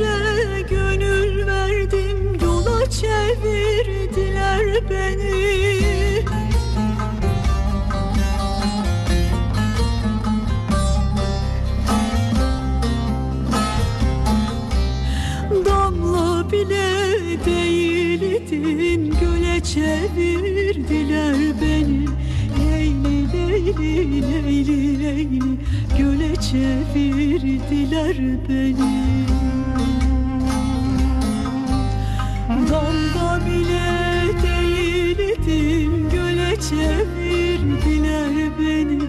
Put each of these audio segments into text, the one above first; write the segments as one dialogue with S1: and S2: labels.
S1: Sözlere gönül verdim yola çevirdiler beni. Damla bile değildim göle çevirdiler beni. Leyli leyli leyli leyli göle çevirdiler beni. Damga bile değildim Göle çevirdiler beni.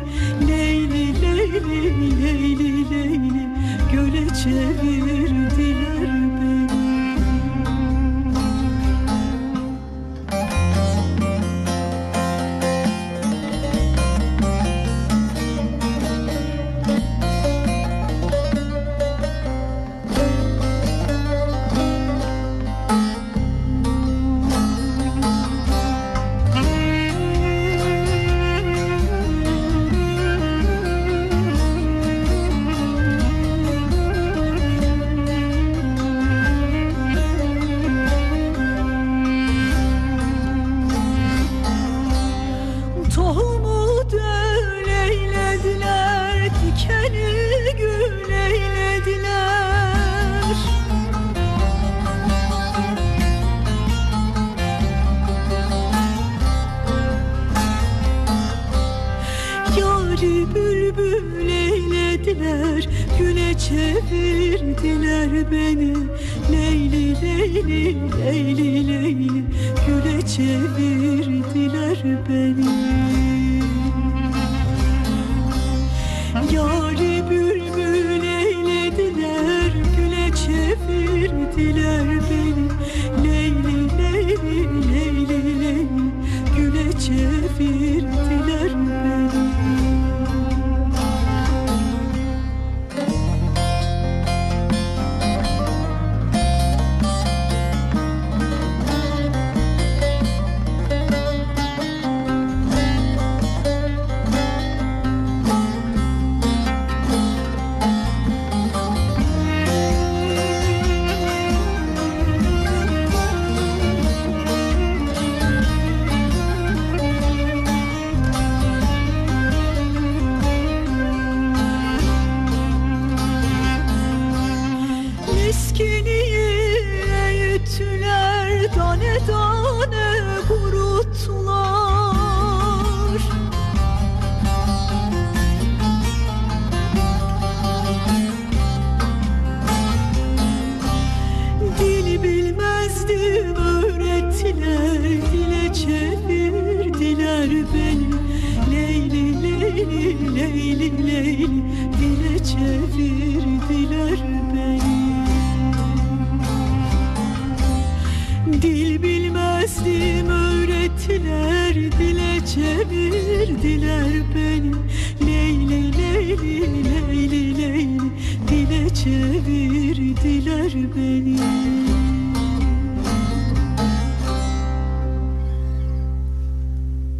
S1: Leyli leyli leyli leyli Göle çevirdiler eylediler Dikeni gül eylediler Yari bülbül eylediler Güle çevirdiler beni. Leyli leyli leyli leyli Güle çevirdiler Tane tane kuruttular Dil bilmezdim öğrettiler Dile çevirdiler beni. Leyli leyli leyli leyli Dile çevirdiler çevirdiler beni. Leyli leyli leyli leyli Dile çevirdiler beni